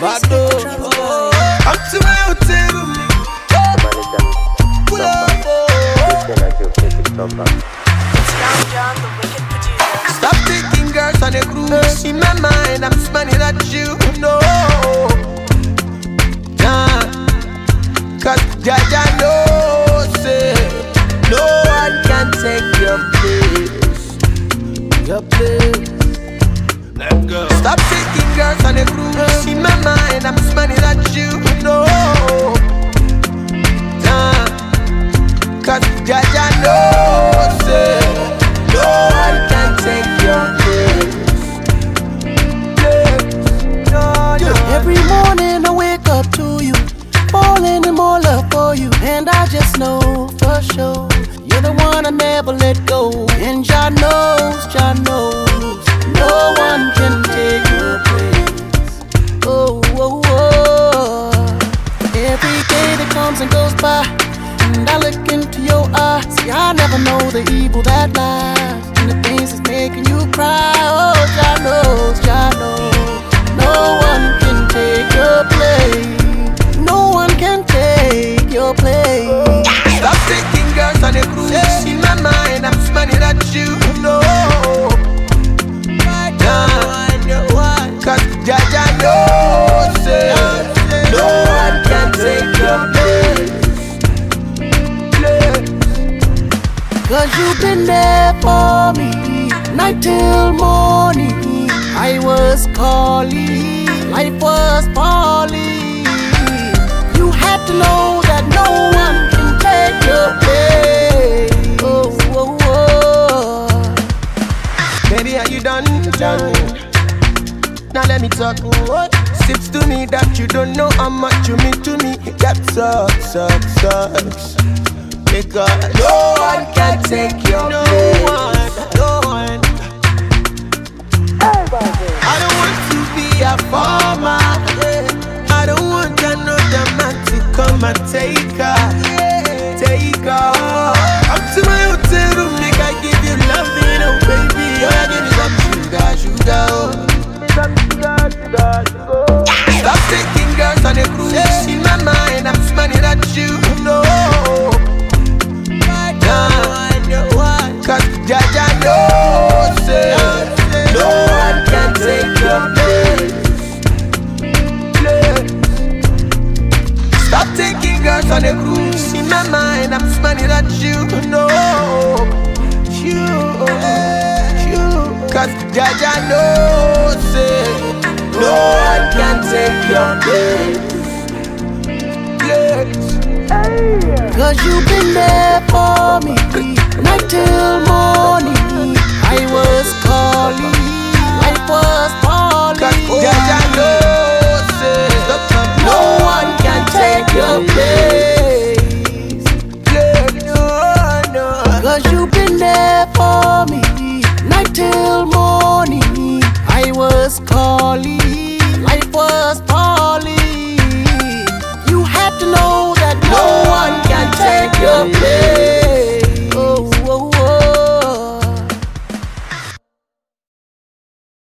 back door. Up to my hotel Stop taking girls on the cruise. In my mind, I'm smiling at you. No. Nah. Cause Jah knows it. No one can take your place. Your place. Let's go. Stop taking girls on the cruise. In my Cause Jaja knows say no one can take your place. Every morning I wake up to you, falling in more love for you, and I just know for sure you're the one I never let go. And Jah knows, Jah knows, no one can take your place. Oh, oh, oh. Every day that comes and goes by, and I look your eyes, see I never know the evil that lies in the things that's making you cry. Oh, Jah knows, Jah knows, no one can take your place. No one can take your place. Cause you've been there for me, night till morning. I was calling, life was falling. You had to know that no one can take your place. Oh, oh, oh. Baby, are you done? Done. Now let me talk. What? Sips to me that you don't know how much you mean to me. That sucks, sucks, sucks. Because no one can take your No place. one, no one. I don't want to be a farmer. I don't want another man to come and take her, taking girls on a cruise. In my mind, I'm smiling at you. No, you, you. Cause Jaja knows say no one can take your place. Place. Cause you've been there for me, night till morning. Macaulay. Life was Polly. You have to know that no one can take your